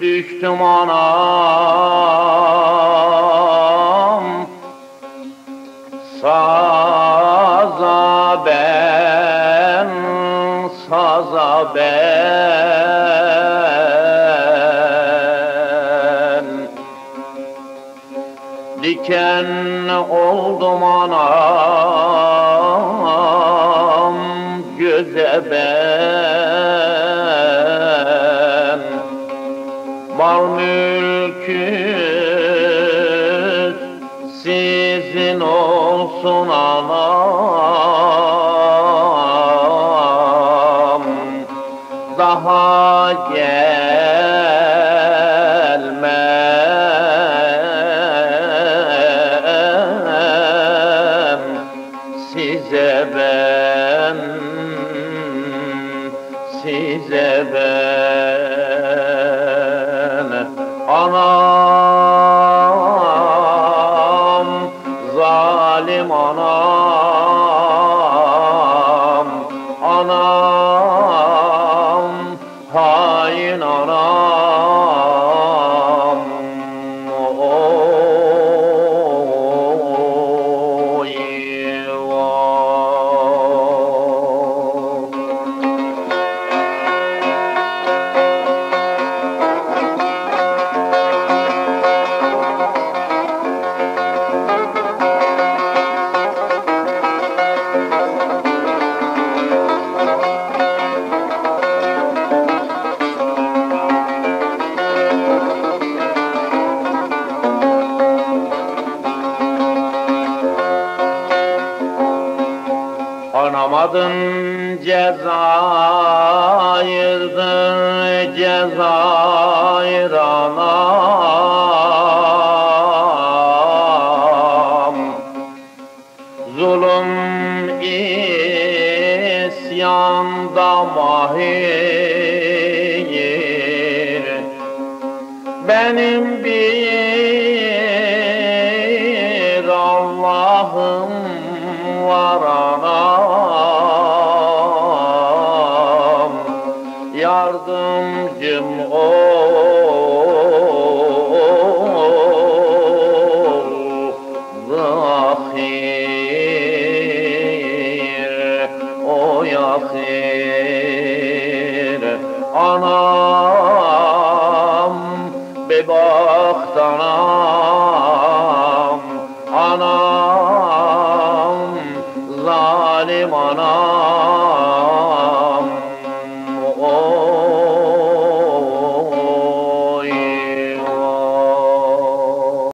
düştüm anam. Saza ben, saza ben. Diken oldum anam göze ben Mal mülkü sizin olsun anam. Daha gelmem. Size ben size ben anam zalim anam. Anam Anamadın Cezayir'dir Cezayir anam Zulüm isyanda mahir Benim bir Yardımcım ol Zahir o yahir. Anam bebaht anam. Anam zalim anam